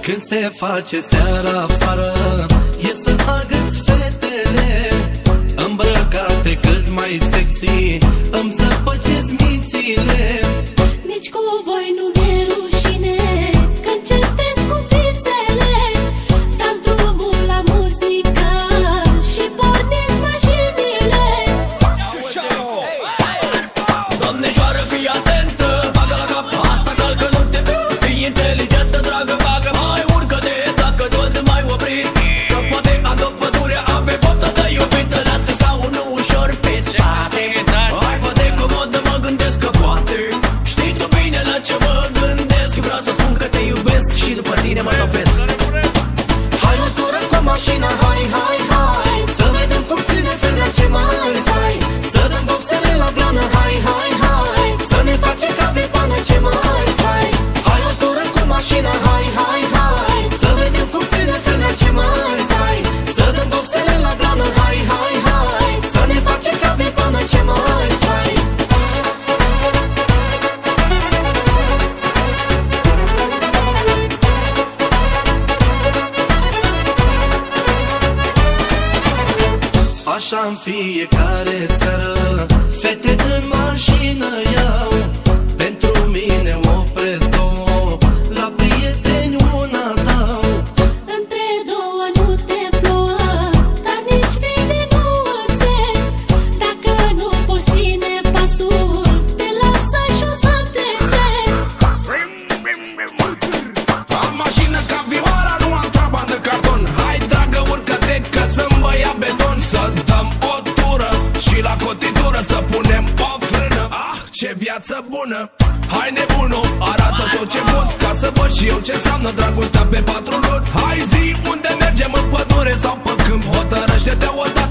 Când se face seara afară E să agăți fetele Îmbrăcate cât mai sexy Îmi să Și după tine mă topesc. Hai mă cură cu mașina, hai, hai. așa în fiecare seară. Fete în mașină să punem o frână. Ah, ce viață bună. Hai nebuno, arată tot ce poți Ca să văd și eu ce înseamnă dragostea pe patru roți Hai zi unde mergem în pădure sau pe câmp Hotărăște-te odată.